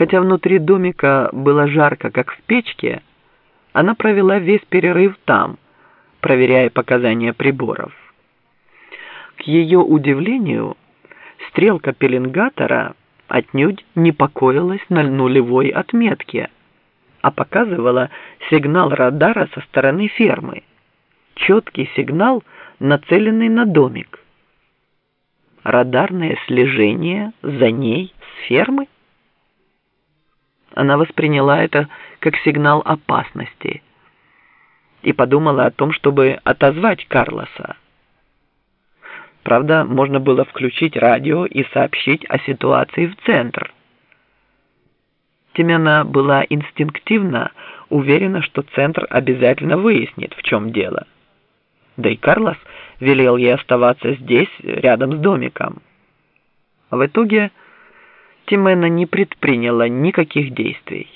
Хотя внутри домика было жарко, как в печке, она провела весь перерыв там, проверяя показания приборов. К ее удивлению, стрелка пеленгатора отнюдь не покоилась на нулевой отметке, а показывала сигнал радара со стороны фермы. Четкий сигнал, нацеленный на домик. Радарное слежение за ней с фермы? Она восприняла это как сигнал опасности и подумала о том, чтобы отозвать Карлоса. Правда, можно было включить радио и сообщить о ситуации в центр. Тимена была инстинктивно уверена, что центр обязательно выяснит, в чем дело. Да и Карлос велел ей оставаться здесь, рядом с домиком. В итоге Тимена не предприняла никаких действий.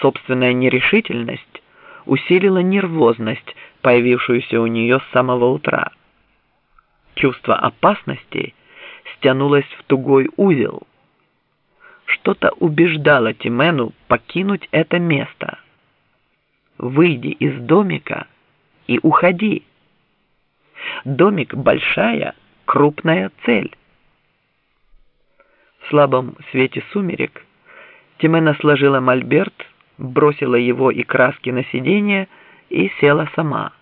Собственная нерешительность усилила нервозность, появившуюся у нее с самого утра. Чувство опасности стянулось в тугой узел. Что-то убеждало Тимену покинуть это место. «Выйди из домика и уходи». Домик – большая, крупная цель. В слабом свете сумерек Тимена сложила мольберт, бросила его и краски на сиденье и села сама.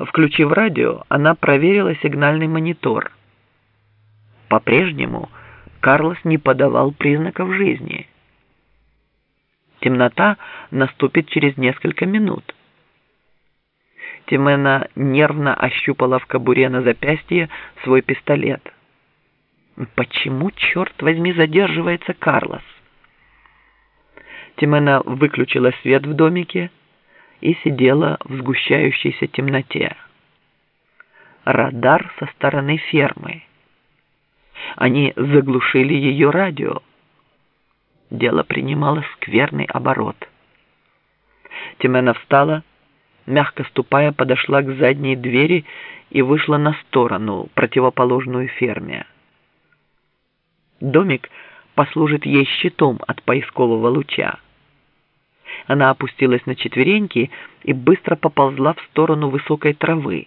Включив радио, она проверила сигнальный монитор. По-прежнему Карлос не подавал признаков жизни. Темнота наступит через несколько минут. Тимена нервно ощупала в кобуре на запястье свой пистолет. Почему, черт возьми, задерживается Карлос? Тимена выключила свет в домике и сидела в сгущающейся темноте. Радар со стороны фермы. Они заглушили ее радио. Дело принимало скверный оборот. Тимена встала мягко ступая, подошла к задней двери и вышла на сторону, противоположную ферме. Домик послужит ей щитом от поискового луча. Она опустилась на четвереньки и быстро поползла в сторону высокой травы.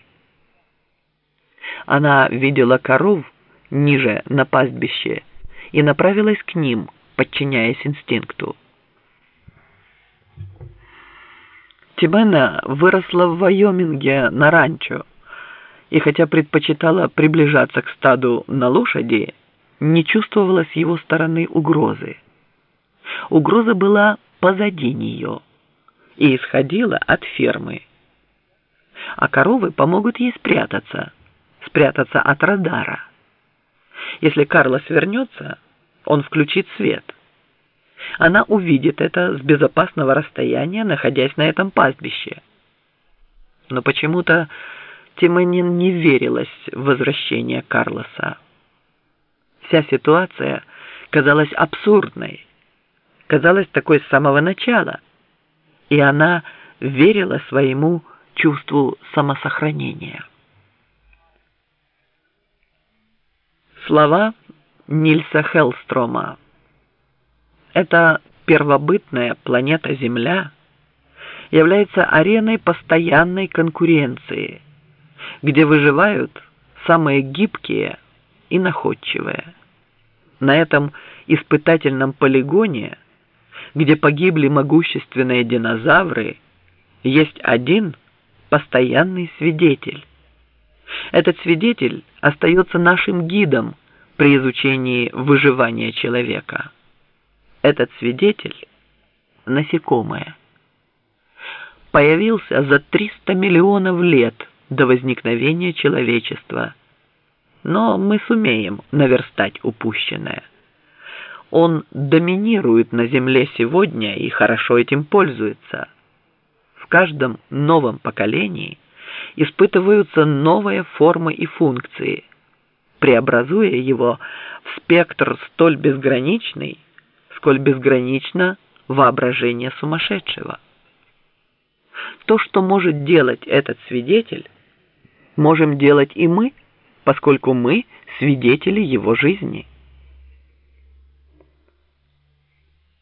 Она видела коров ниже на пастбище и направилась к ним, подчиняясь инстинкту. Тимена выросла в Вайоминге на ранчо, и хотя предпочитала приближаться к стаду на лошади, не чувствовала с его стороны угрозы. Угроза была позади нее и исходила от фермы. А коровы помогут ей спрятаться, спрятаться от радара. Если Карлос вернется, он включит свет – она увидит это с безопасного расстояния, находясь на этом пастбище. Но почему-то Тимонин не верилась в возвращение Карлоса. Вся ситуация казалась абсурдной, казалась такой с самого начала, и она верила своему чувству самосохранения. Слова Нильса Хелстрома эта первобытная планета Земля является ареной постоянной конкуренции, где выживают самые гибкие и находчивые. На этом испытательном полигоне, где погибли могущественные динозавры, есть один постоянный свидетель. Этот свидетель остается нашим гидом при изучении выживания человека. Этот свидетель – насекомое. Появился за 300 миллионов лет до возникновения человечества. Но мы сумеем наверстать упущенное. Он доминирует на Земле сегодня и хорошо этим пользуется. В каждом новом поколении испытываются новые формы и функции, преобразуя его в спектр столь безграничный, сколь безгранично воображение сумасшедшего. То, что может делать этот свидетель, можем делать и мы, поскольку мы свидетели его жизни.